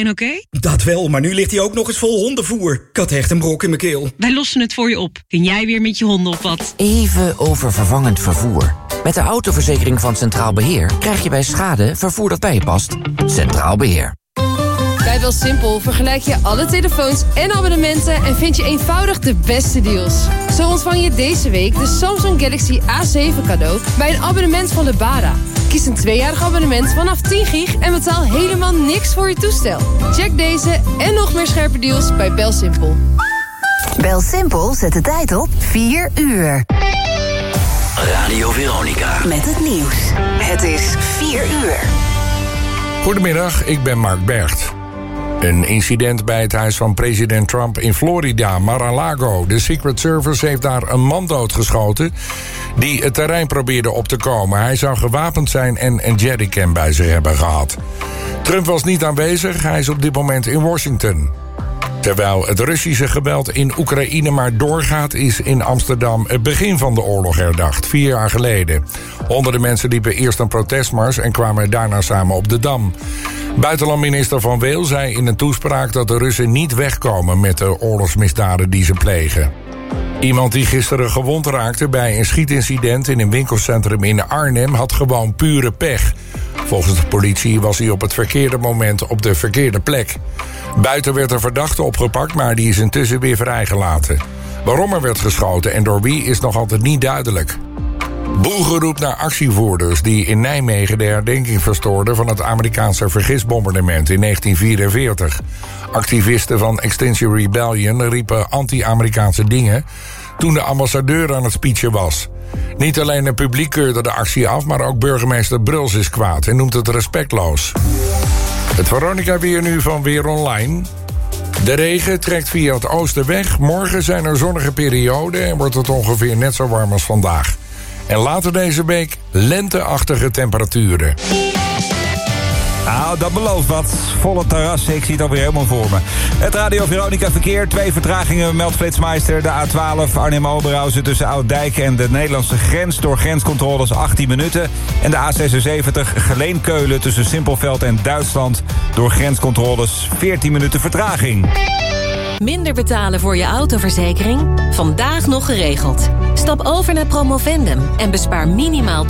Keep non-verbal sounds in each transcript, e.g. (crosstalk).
En oké? Dat wel, maar nu ligt hij ook nog eens vol hondenvoer. Ik had echt een brok in mijn keel. Wij lossen het voor je op. Kun jij weer met je honden op wat? Even over vervangend vervoer. Met de autoverzekering van Centraal Beheer krijg je bij schade vervoer dat bij je past. Centraal Beheer. Bij BelSimpel vergelijk je alle telefoons en abonnementen... en vind je eenvoudig de beste deals. Zo ontvang je deze week de Samsung Galaxy A7 cadeau... bij een abonnement van Lebara. Kies een tweejarig abonnement vanaf 10 gig... en betaal helemaal niks voor je toestel. Check deze en nog meer scherpe deals bij BelSimpel. BelSimpel zet de tijd op 4 uur. Radio Veronica. Met het nieuws. Het is 4 uur. Goedemiddag, ik ben Mark Bergt. Een incident bij het huis van president Trump in Florida, Mar-a-Lago. De Secret Service heeft daar een man doodgeschoten... die het terrein probeerde op te komen. Hij zou gewapend zijn en een jerrycan bij zich hebben gehad. Trump was niet aanwezig, hij is op dit moment in Washington. Terwijl het Russische geweld in Oekraïne maar doorgaat... is in Amsterdam het begin van de oorlog herdacht, vier jaar geleden. Honderden mensen liepen eerst een protestmars... en kwamen daarna samen op de Dam. Buitenlandminister Van Weel zei in een toespraak... dat de Russen niet wegkomen met de oorlogsmisdaden die ze plegen. Iemand die gisteren gewond raakte bij een schietincident... in een winkelcentrum in Arnhem had gewoon pure pech... Volgens de politie was hij op het verkeerde moment op de verkeerde plek. Buiten werd er verdachte opgepakt, maar die is intussen weer vrijgelaten. Waarom er werd geschoten en door wie is nog altijd niet duidelijk. Boelgeroep naar actievoerders die in Nijmegen de herdenking verstoorden van het Amerikaanse vergisbombardement in 1944. Activisten van Extinction Rebellion riepen anti-Amerikaanse dingen toen de ambassadeur aan het speechen was. Niet alleen het publiek keurde de actie af, maar ook burgemeester Bruls is kwaad en noemt het respectloos. Het Veronica weer nu van Weer Online. De regen trekt via het oosten weg. Morgen zijn er zonnige perioden en wordt het ongeveer net zo warm als vandaag. En later deze week lenteachtige temperaturen. Nou, dat belooft wat. Volle terras, ik zie het alweer helemaal voor me. Het Radio Veronica verkeer, twee vertragingen meldt Flitsmeister. De A12 Arnhem-Oberhausen tussen Ouddijk en de Nederlandse grens... door grenscontroles 18 minuten. En de A76 Geleen-Keulen tussen Simpelveld en Duitsland... door grenscontroles 14 minuten vertraging. Minder betalen voor je autoverzekering? Vandaag nog geregeld. Stap over naar Promovendum en bespaar minimaal 20%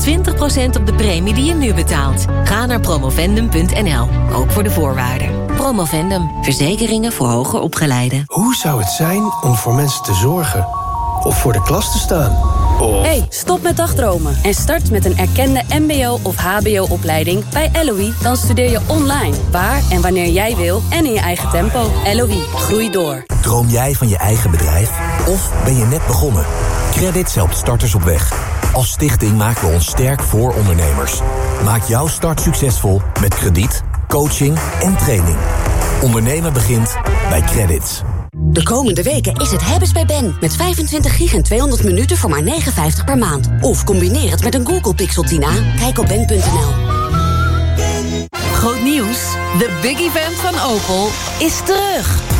op de premie die je nu betaalt. Ga naar promovendum.nl, ook voor de voorwaarden. Promovendum, verzekeringen voor hoger opgeleiden. Hoe zou het zijn om voor mensen te zorgen? Of voor de klas te staan? Of... Hey, stop met dagdromen en start met een erkende mbo- of hbo-opleiding bij LOE. Dan studeer je online, waar en wanneer jij wil en in je eigen tempo. LOE, groei door. Droom jij van je eigen bedrijf? Of ben je net begonnen? Credit helpt starters op weg. Als stichting maken we ons sterk voor ondernemers. Maak jouw start succesvol met krediet, coaching en training. Ondernemen begint bij Credits. De komende weken is het hebben's bij Ben. Met 25 gig en 200 minuten voor maar 59 per maand. Of combineer het met een Google Pixel 10a. Kijk op ben.nl. Groot nieuws. De big event van Opel is terug.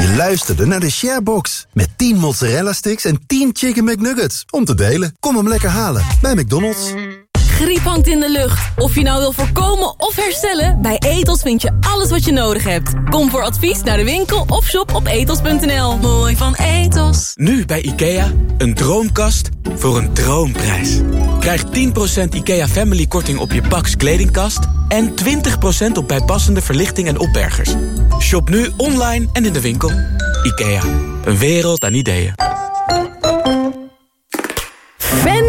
Je luisterde naar de Sharebox. Met 10 mozzarella sticks en 10 chicken McNuggets. Om te delen. Kom hem lekker halen bij McDonald's. Griep hangt in de lucht. Of je nou wil voorkomen of herstellen... bij Etos vind je alles wat je nodig hebt. Kom voor advies naar de winkel of shop op etos.nl. Mooi van Etos. Nu bij IKEA. Een droomkast voor een droomprijs. Krijg 10% IKEA Family korting op je Pax kledingkast... en 20% op bijpassende verlichting en opbergers. Shop nu online en in de winkel. IKEA. Een wereld aan ideeën.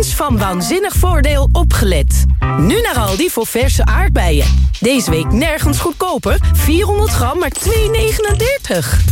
Van Waanzinnig Voordeel opgelet. Nu naar Aldi voor verse aardbeien. Deze week nergens goedkoper. 400 gram, maar 2,39.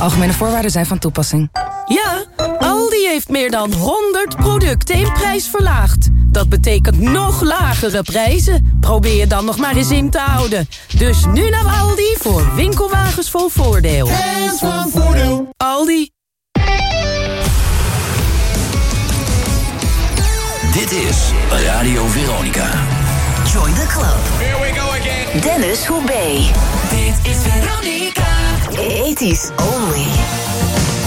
Algemene voorwaarden zijn van toepassing. Ja, Aldi heeft meer dan 100 producten in prijs verlaagd. Dat betekent nog lagere prijzen. Probeer je dan nog maar eens in te houden. Dus nu naar Aldi voor winkelwagens vol voordeel. Hands van voordeel. Aldi. Dit is Radio Veronica. Join the club. Here we go again. Dennis Hoebe. Dit is Veronica. 80s only.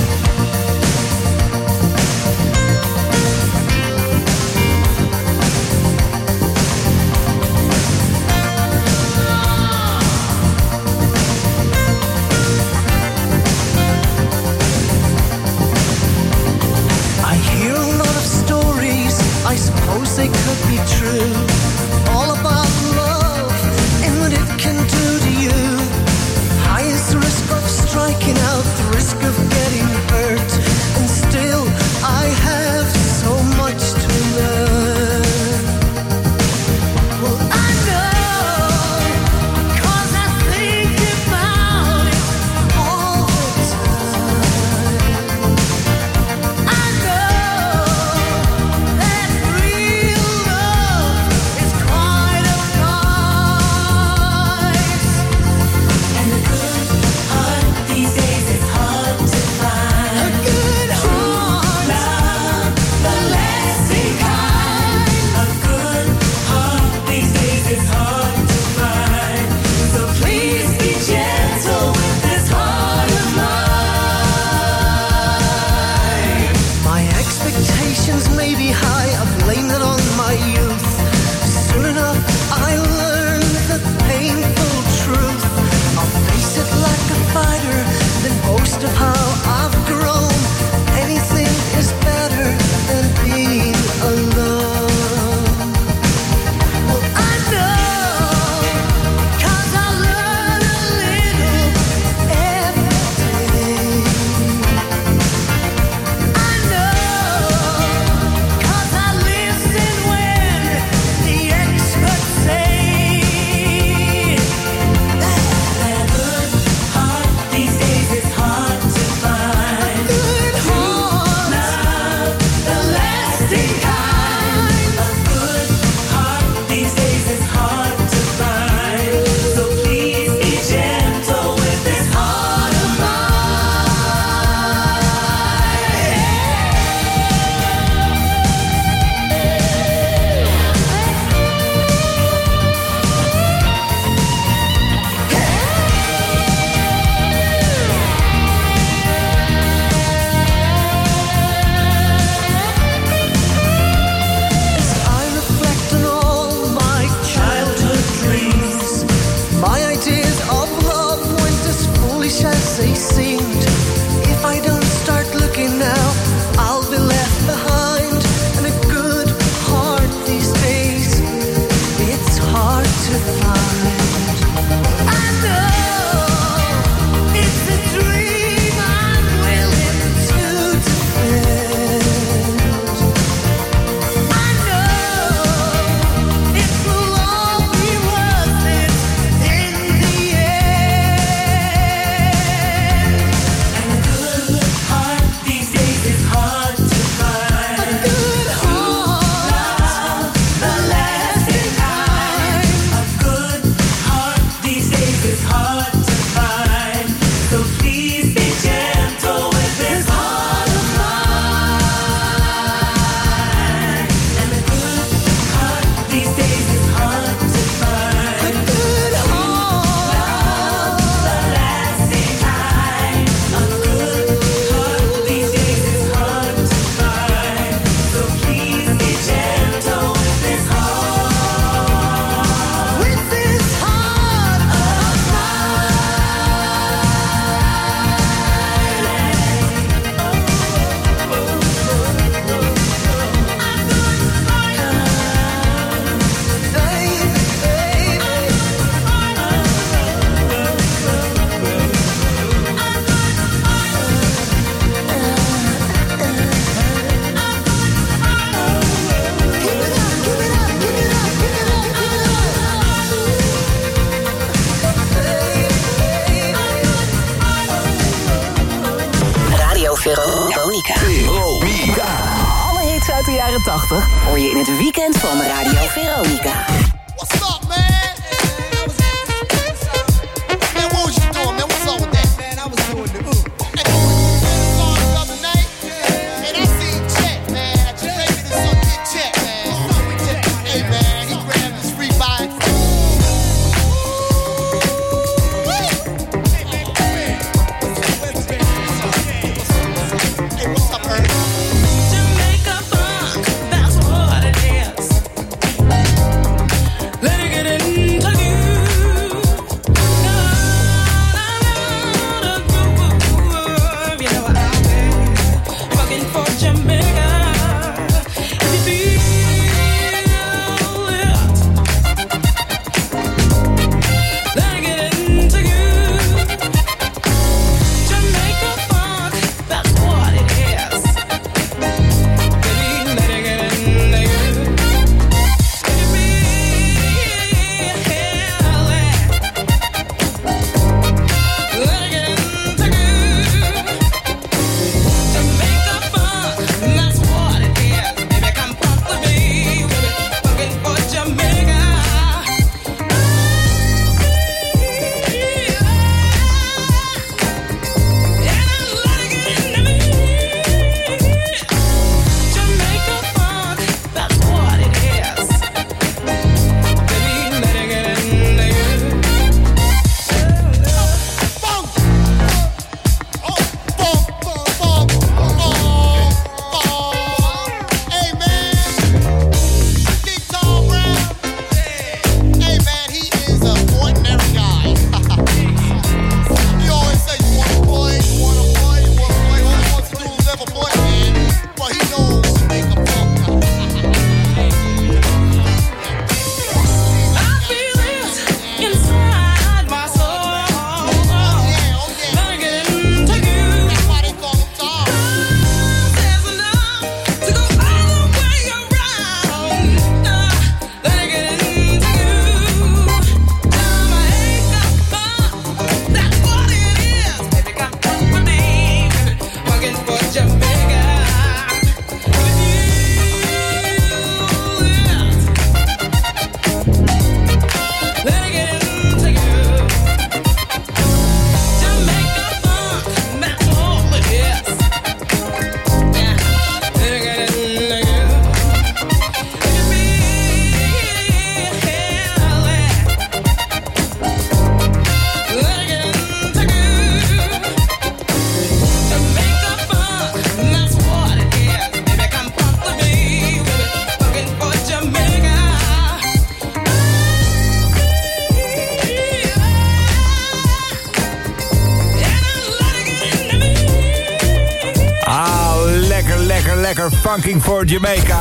Funking for Jamaica.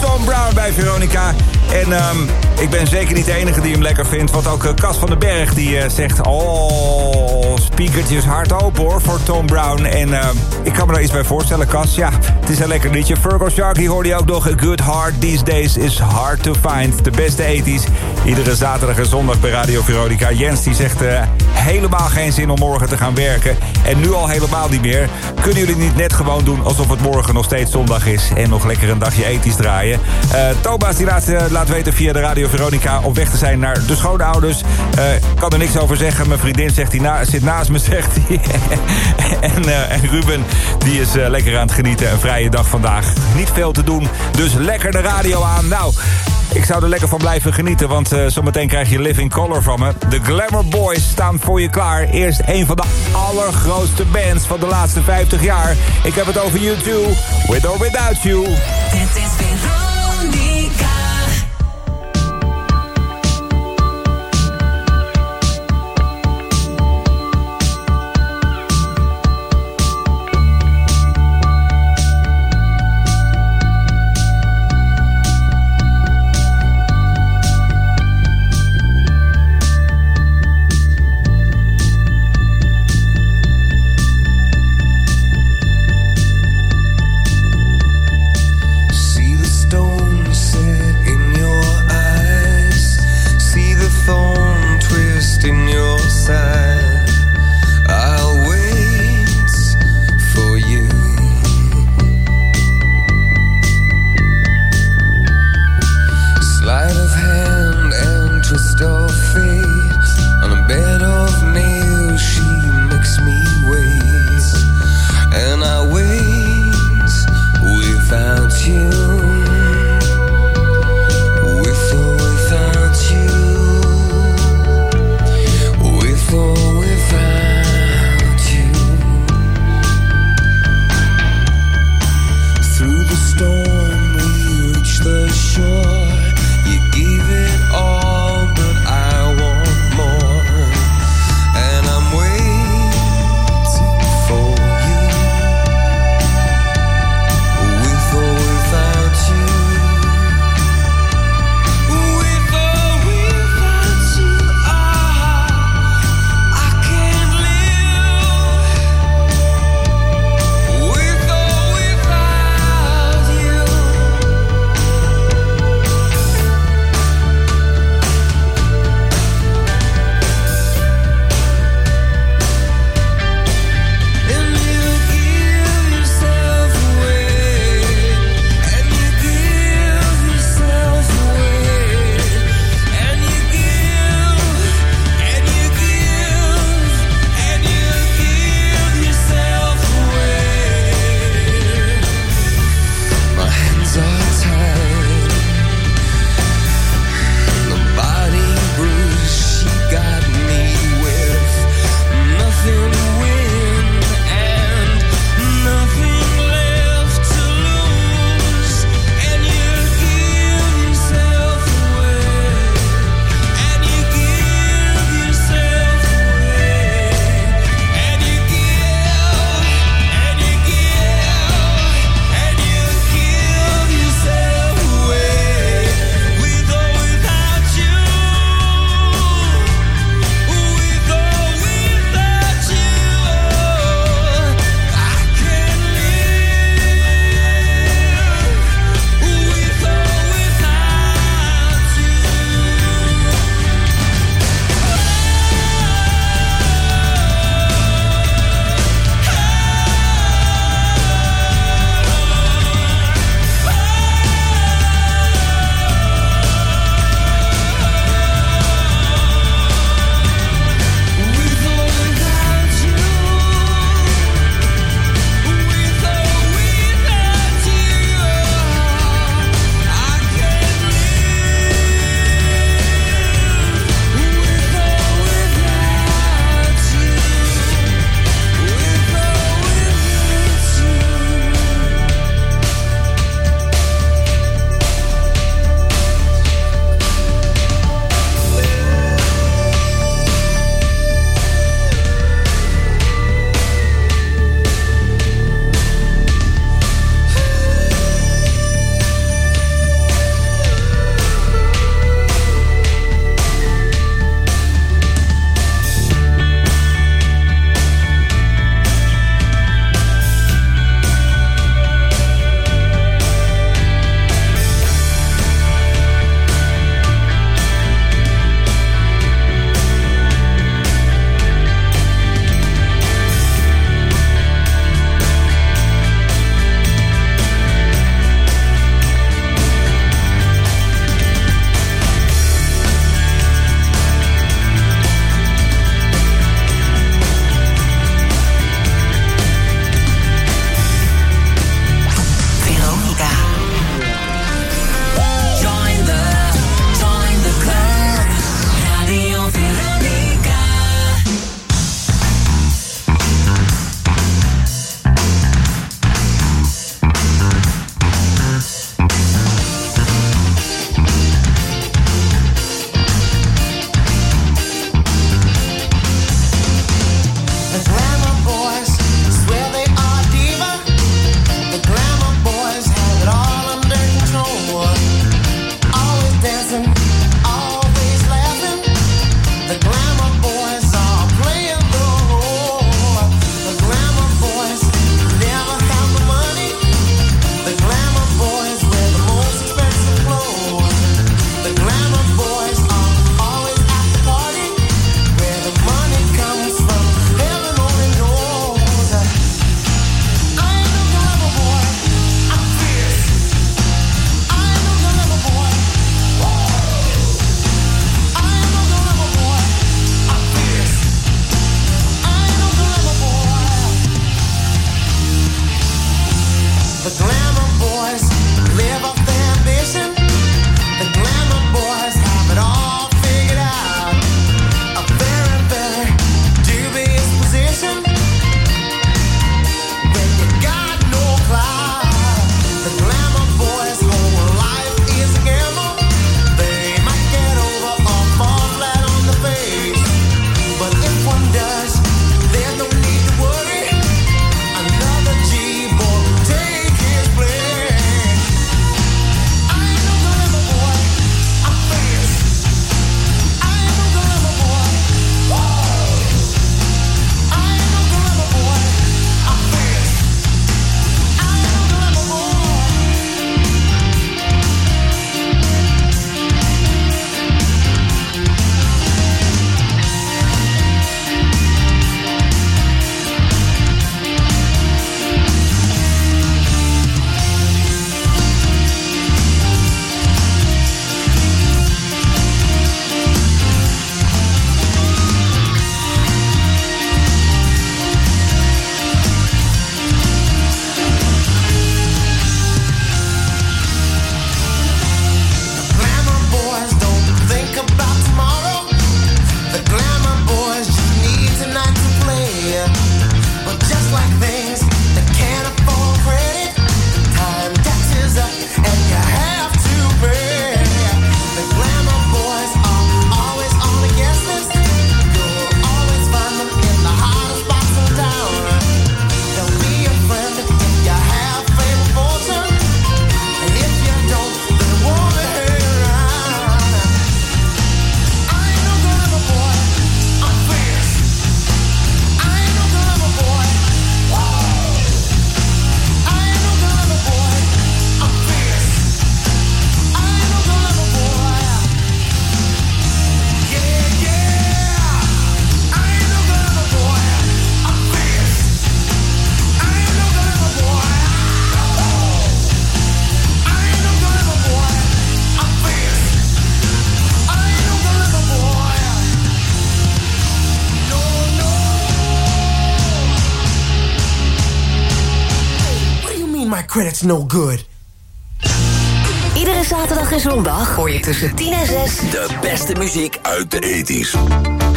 Tom Brown bij Veronica. En ehm, ik ben zeker niet de enige die hem lekker vindt. Want ook eh, Cas van den Berg die eh, zegt... Oh, speakertjes hard open hoor voor Tom Brown. En ehm, ik kan me daar iets bij voorstellen, Cas. Ja, het is een lekker liedje. Virgo Sharky hoorde je ook nog. A good heart these days is hard to find. De beste ethisch. Iedere zaterdag en zondag bij Radio Veronica. Jens die zegt eh, helemaal geen zin om morgen te gaan werken. En nu al helemaal niet meer. Kunnen jullie niet net gewoon doen alsof het morgen nog steeds zondag is... en nog lekker een dagje ethisch draaien? Thomas die laat, eh, laat weten via de Radio Veronica... op weg te zijn naar de schoonouders. Kan er niks over zeggen. Mijn vriendin zegt die zit naast me, (laughs) zegt hij. en, en Ruben die is lekker aan het genieten. Een vrije dag vandaag. Niet veel te doen, dus lekker de radio aan. Nou... Ik zou er lekker van blijven genieten, want eh, zometeen krijg je Living Color van me. De Glamour Boys staan voor je klaar. Eerst een van de allergrootste bands van de laatste 50 jaar. Ik heb het over U2, With or Without You. no good. Iedere zaterdag en zondag hoor je tussen 10 en 6 de beste muziek uit de 80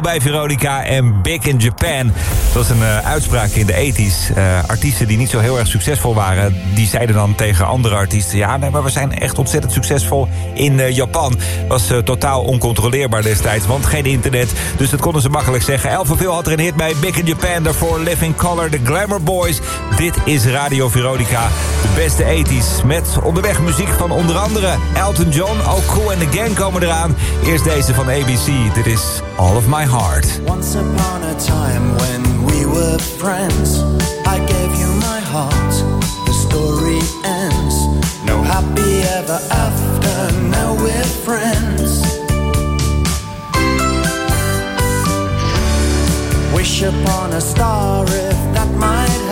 Bij Veronica en Big in Japan. Dat was een eh, uitspraak in de 80s. Uh, eh, artiesten die niet zo heel erg succesvol waren... die zeiden dan tegen andere artiesten... ja, nee, maar we zijn echt ontzettend succesvol in uh, Japan. was totaal oncontroleerbaar destijds, want geen internet. Dus dat konden ze makkelijk zeggen. Elvenveel had er een hit bij Big in Japan. Daarvoor Living Color, The Glamour Boys. Dit is Radio Veronica, de beste 80s. Met onderweg muziek van onder andere Elton John... Al Cool en The Gang komen eraan. Eerst deze van ABC. Dit is All of My heart. Once upon a time when we were friends, I gave you my heart. The story ends. No happy ever after, now we're friends. Wish upon a star if that might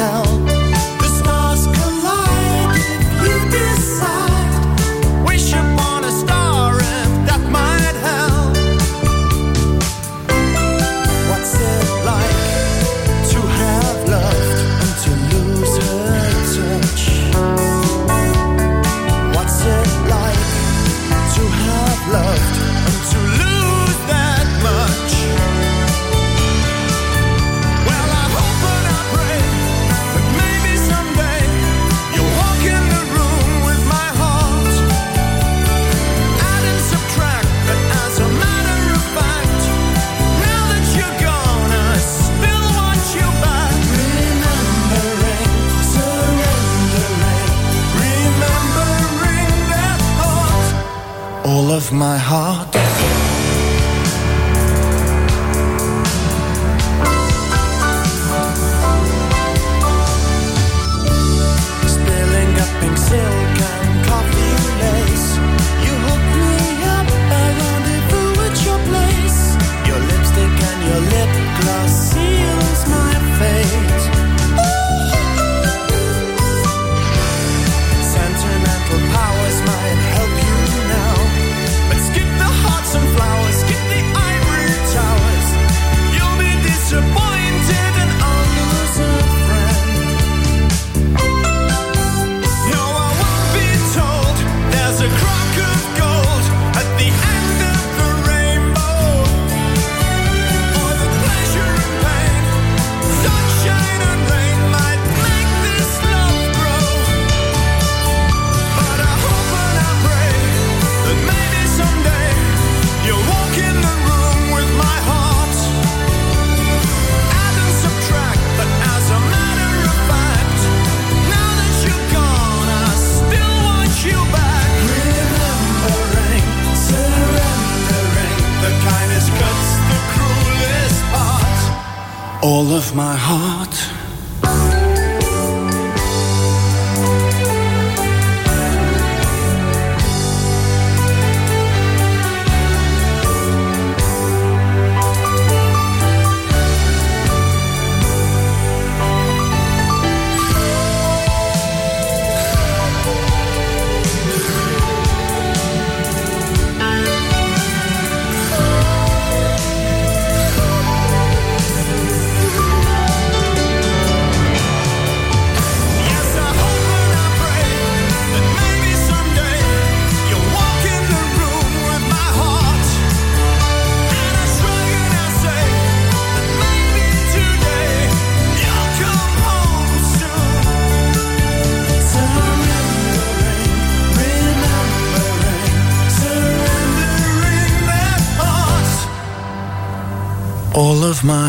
my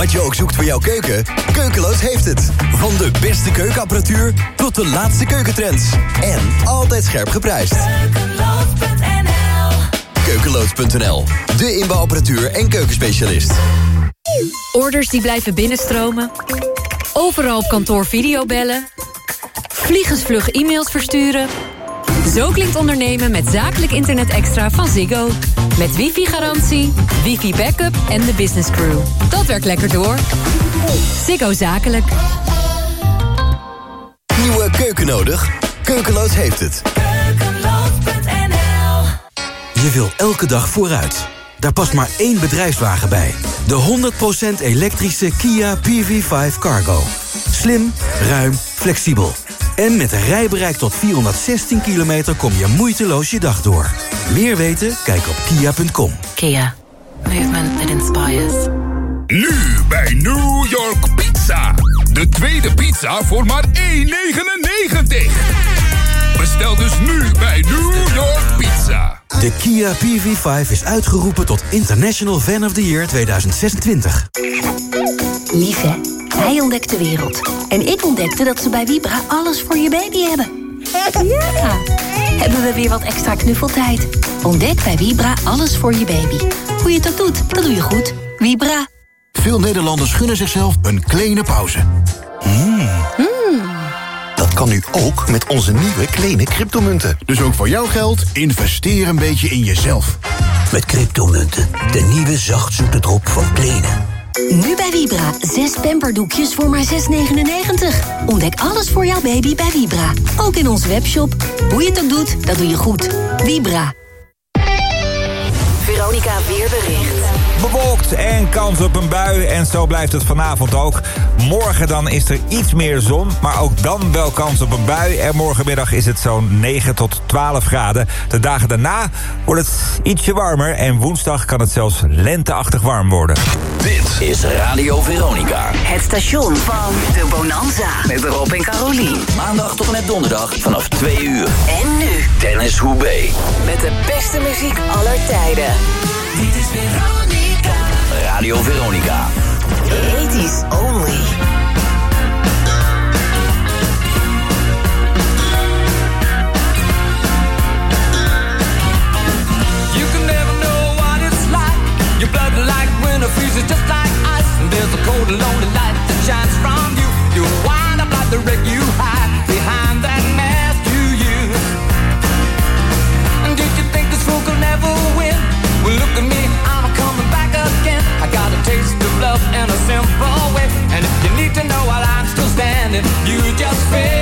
Wat je ook zoekt voor jouw keuken, Keukeloos heeft het. Van de beste keukenapparatuur tot de laatste keukentrends. En altijd scherp geprijsd. Keukeloos.nl, de inbouwapparatuur en keukenspecialist. Orders die blijven binnenstromen. Overal op kantoor videobellen. Vliegensvlug e-mails versturen. Zo klinkt ondernemen met zakelijk internet extra van Ziggo. Met wifi-garantie, wifi-backup en de business crew. Dat werkt lekker door. Ziggo Zakelijk. Nieuwe keuken nodig? Keukeloos heeft het. Je wil elke dag vooruit. Daar past maar één bedrijfswagen bij. De 100% elektrische Kia PV5 Cargo. Slim, ruim, flexibel. En met een rijbereik tot 416 kilometer kom je moeiteloos je dag door. Meer weten? Kijk op kia.com. Kia. Movement that inspires. Nu bij New York Pizza. De tweede pizza voor maar 1,99. Bestel dus nu bij New York Pizza. De Kia PV5 is uitgeroepen tot International Fan of the Year 2026. Lief hè? Hij ontdekt de wereld. En ik ontdekte dat ze bij Vibra alles voor je baby hebben. Ja! hebben we weer wat extra knuffeltijd. Ontdek bij Vibra alles voor je baby. Hoe je het ook doet, dat doe je goed. Vibra. Veel Nederlanders gunnen zichzelf een kleine pauze. Hmm. Dat kan nu ook met onze nieuwe kleine cryptomunten. Dus ook voor jouw geld, investeer een beetje in jezelf. Met cryptomunten, de nieuwe zachtzoete drop van Kleene. Nu bij Vibra. Zes pamperdoekjes voor maar 6,99. Ontdek alles voor jouw baby bij Vibra. Ook in onze webshop. Hoe je het ook doet, dat doe je goed. Vibra. Veronica Weerbericht. Bewolkt en kans op een bui en zo blijft het vanavond ook. Morgen dan is er iets meer zon, maar ook dan wel kans op een bui. En morgenmiddag is het zo'n 9 tot 12 graden. De dagen daarna wordt het ietsje warmer en woensdag kan het zelfs lenteachtig warm worden. Dit is Radio Veronica. Het station van de Bonanza. Met Rob en Carolien. Maandag tot en met donderdag vanaf 2 uur. En nu. Dennis Hoebe. Met de beste muziek aller tijden. Dit is Veronica. Radio Veronica. 80s only. You can never know what it's like. Your blood like winter freezes just like ice. And there's a cold lonely light that shines from you. You wind up like the wreck you hide to know while I'm still standing, you just fade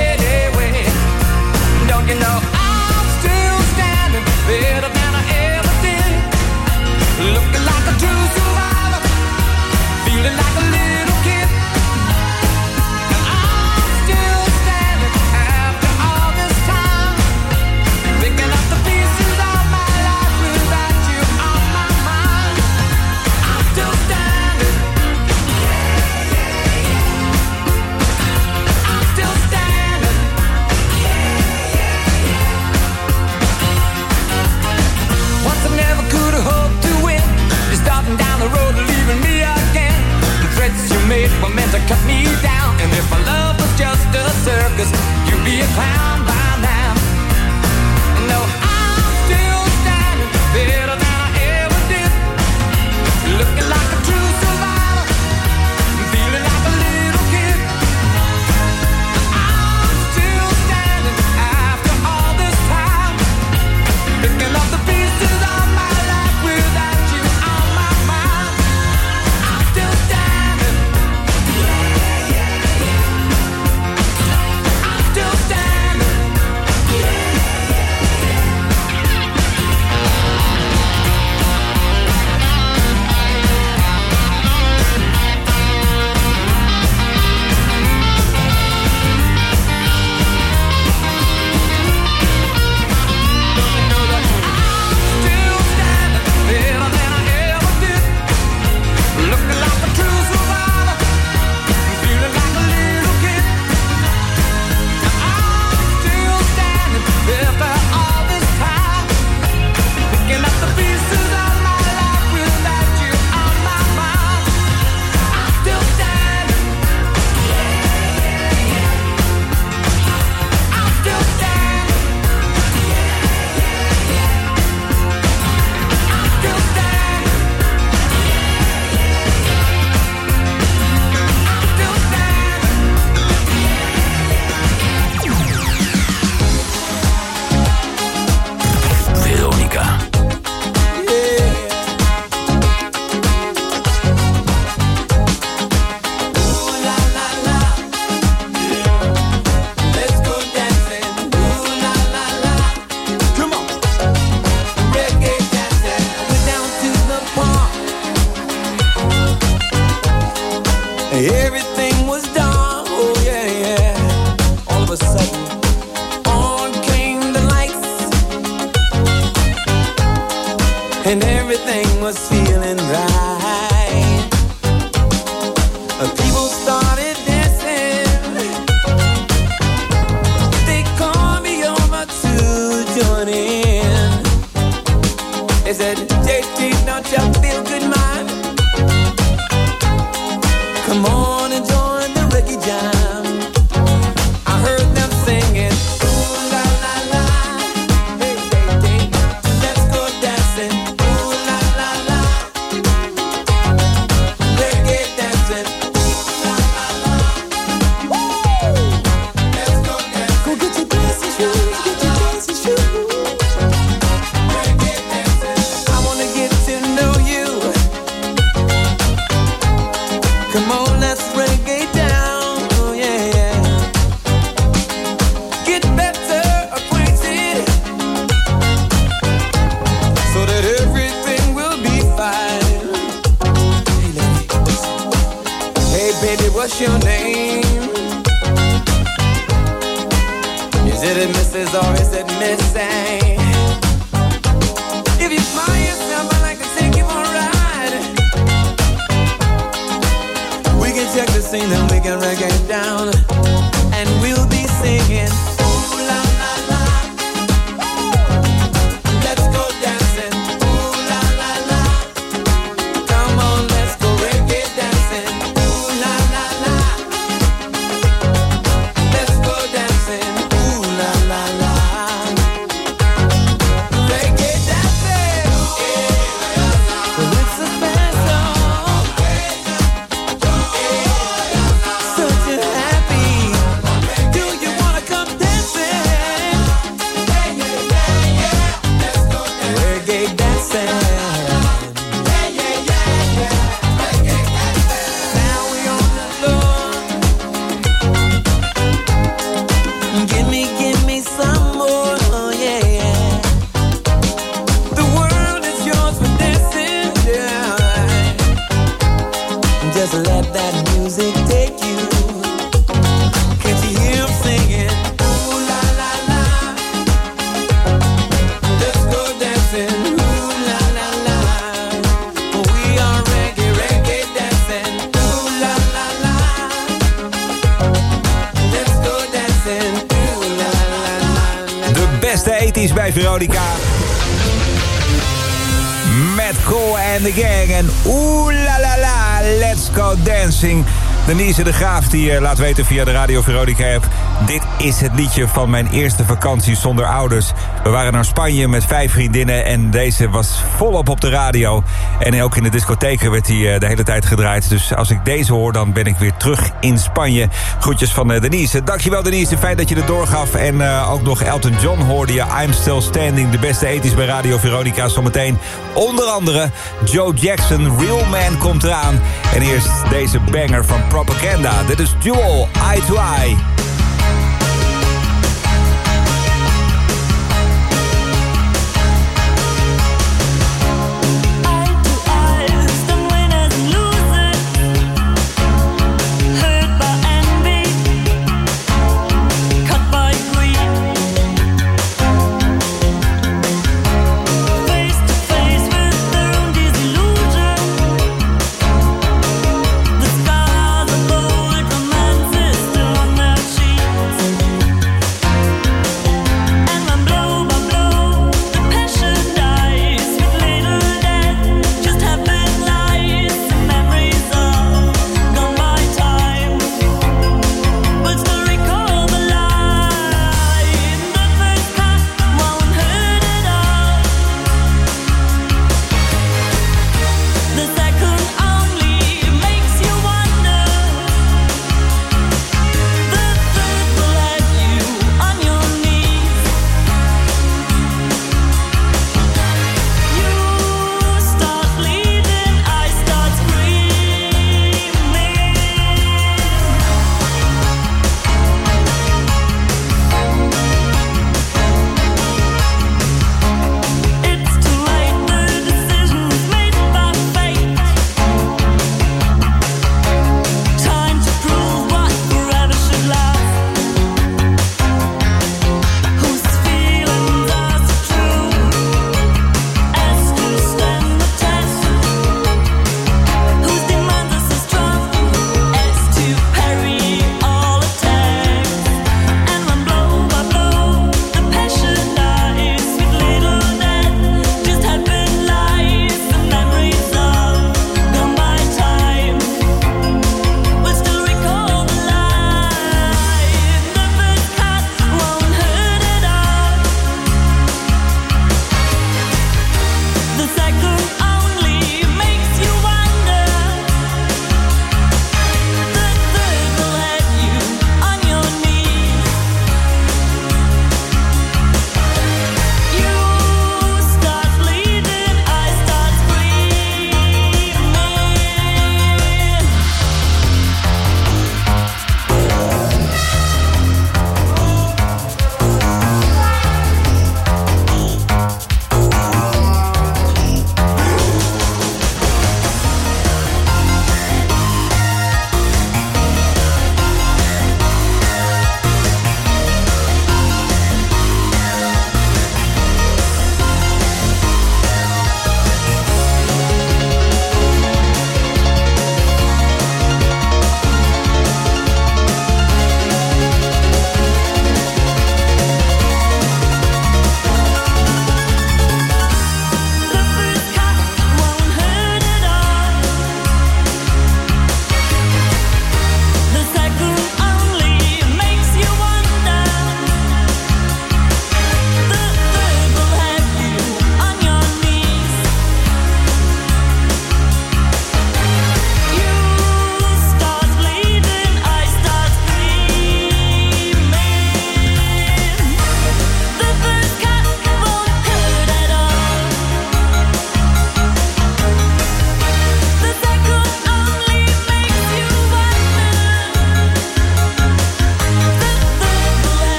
Check the scene, then we can reggae it down. And we'll be singing. Die eh, laat weten via de Radio Veronica app. Dit is het liedje van mijn eerste vakantie zonder ouders. We waren naar Spanje met vijf vriendinnen en deze was volop op de radio. En ook in de discotheken werd hij eh, de hele tijd gedraaid. Dus als ik deze hoor, dan ben ik weer terug in Spanje. Groetjes van eh, Denise. Dankjewel Denise, fijn dat je het doorgaf. En eh, ook nog Elton John hoorde je. I'm Still Standing, de beste ethisch bij Radio Veronica. Zometeen onder andere Joe Jackson, Real Man komt eraan. En eerst deze banger van Propaganda. Dit is Duel, Eye to Eye.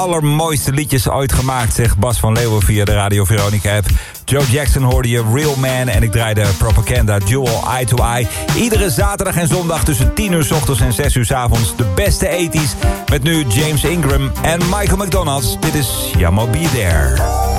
allermooiste liedjes ooit gemaakt, zegt Bas van Leeuwen via de Radio Veronica app. Joe Jackson hoorde je Real Man en ik draaide Propaganda Duel Eye to Eye. Iedere zaterdag en zondag tussen 10 uur s ochtends en 6 uur s avonds de beste ethisch. Met nu James Ingram en Michael McDonald's. Dit is Yamo Be There.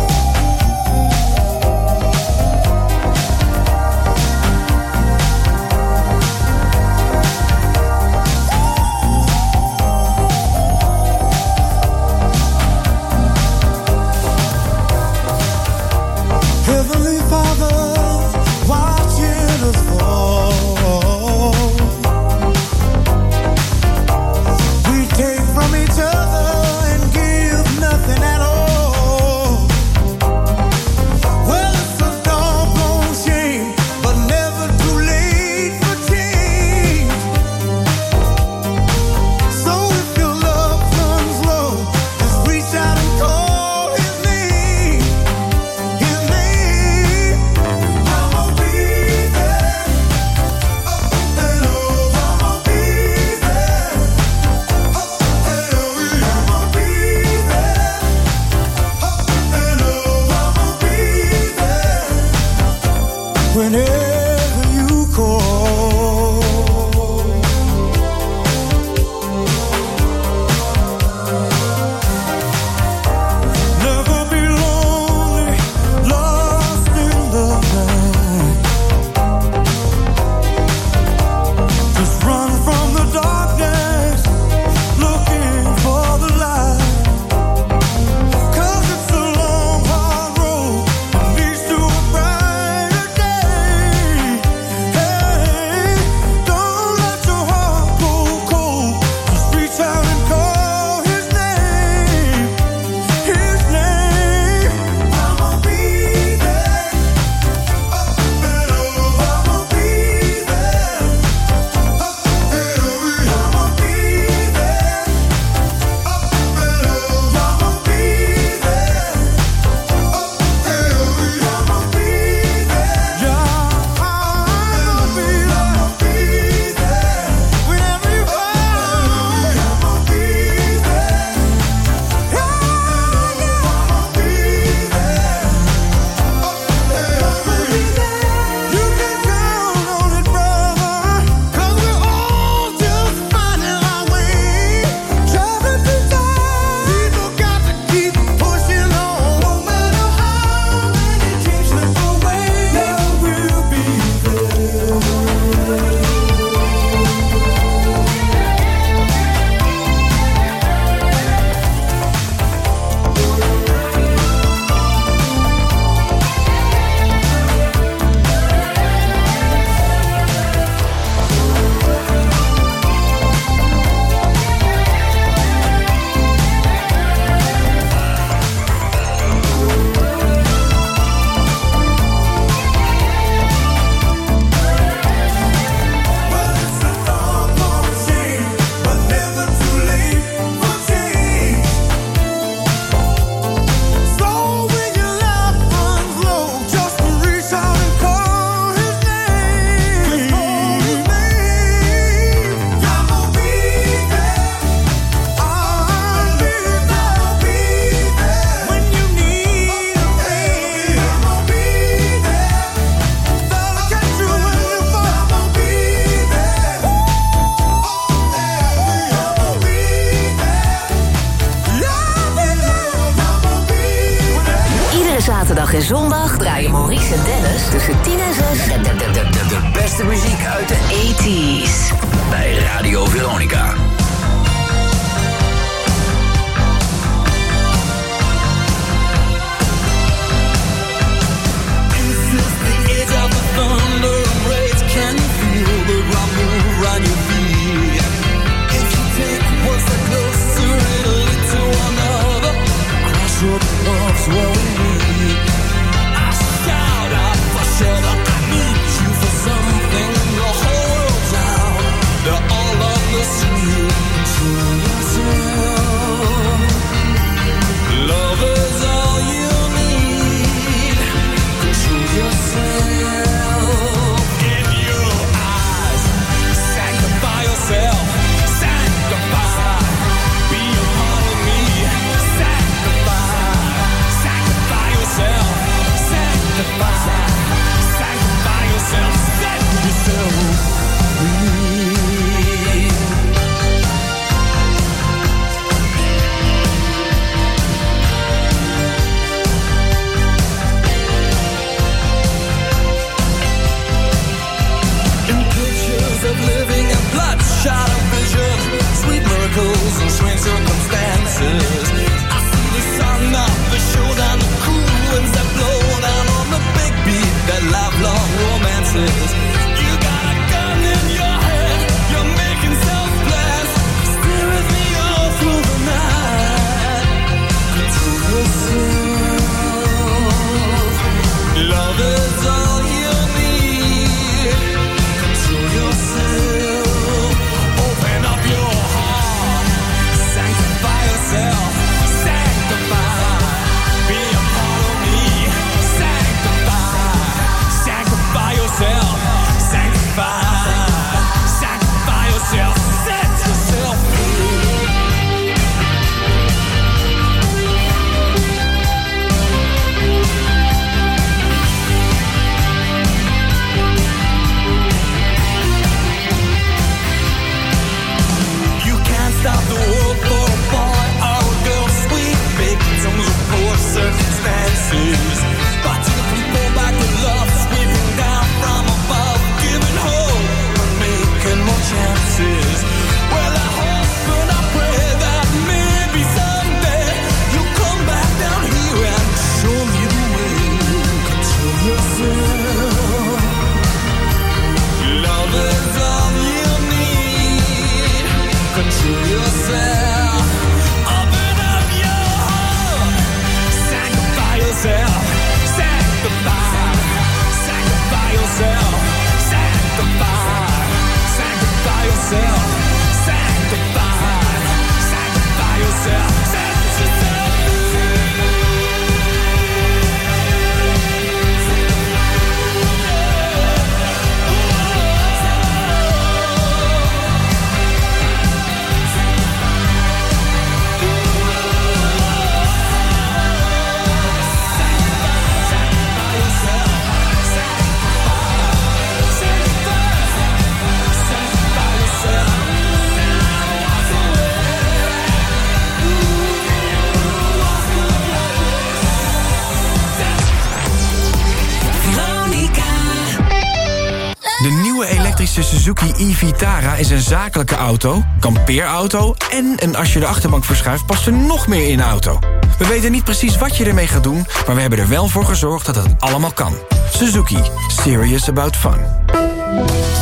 Is een zakelijke auto, kampeerauto... en een als je de achterbank verschuift past er nog meer in de auto. We weten niet precies wat je ermee gaat doen... maar we hebben er wel voor gezorgd dat het allemaal kan. Suzuki. Serious about fun.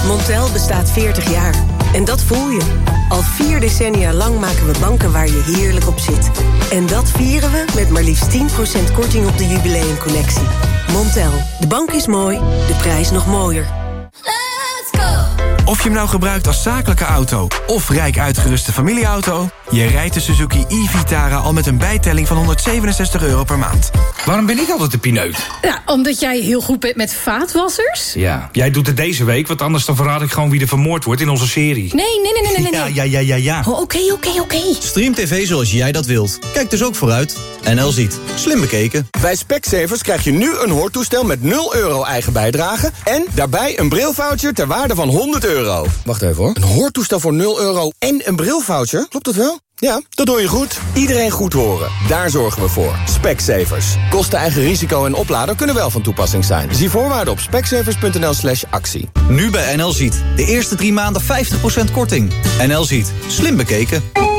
Montel bestaat 40 jaar. En dat voel je. Al vier decennia lang maken we banken waar je heerlijk op zit. En dat vieren we met maar liefst 10% korting op de jubileumcollectie. Montel. De bank is mooi, de prijs nog mooier. Of je hem nou gebruikt als zakelijke auto of rijk uitgeruste familieauto... je rijdt de Suzuki e-Vitara al met een bijtelling van 167 euro per maand. Waarom ben ik altijd de pineut? Ja, omdat jij heel goed bent met vaatwassers? Ja, jij doet het deze week, want anders dan verraad ik gewoon wie er vermoord wordt in onze serie. Nee, nee, nee, nee, nee. nee. Ja, ja, ja, ja, ja. Oh, Oké, oké, oké. Stream TV zoals jij dat wilt. Kijk dus ook vooruit. NL ziet. Slim bekeken. Bij Specsavers krijg je nu een hoortoestel met 0 euro eigen bijdrage... en daarbij een brilvoucher ter waarde van 100 euro. Wacht even hoor. Een hoortoestel voor 0 euro en een brilvoucher? Klopt dat wel? Ja, dat doe je goed. Iedereen goed horen. Daar zorgen we voor. Specsavers. Kosten eigen risico en oplader kunnen wel van toepassing zijn. Zie voorwaarden op specsavers.nl slash actie. Nu bij NL Ziet. De eerste drie maanden 50% korting. NL Ziet. Slim bekeken.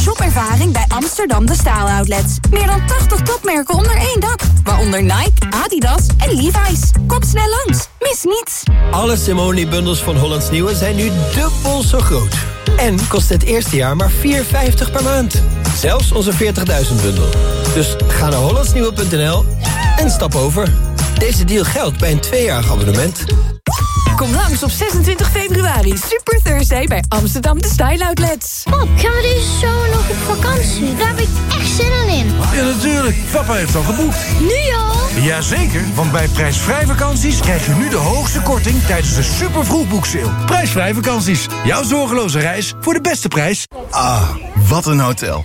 Shopervaring bij Amsterdam De Staal Outlets. Meer dan 80 topmerken onder één dak. Waaronder Nike, Adidas en Levi's. Kom snel langs. Mis niets. Alle Simone-bundels van Hollands Nieuwe zijn nu dubbel zo groot. En kost het eerste jaar maar 4,50 per maand. Zelfs onze 40.000 bundel. Dus ga naar hollandsnieuwe.nl en stap over. Deze deal geldt bij een tweejarig abonnement. Kom langs op 26 februari. Super Thursday bij Amsterdam De Style Outlets. Pap, gaan we deze zomer nog op vakantie? Daar heb ik echt zin in. Ja, natuurlijk. Papa heeft al geboekt. Nu al? Jazeker, want bij prijsvrij vakanties krijg je nu de hoogste korting tijdens de super vroegboekseil. Prijsvrij vakanties. Jouw zorgeloze reis voor de beste prijs. Ah, wat een hotel.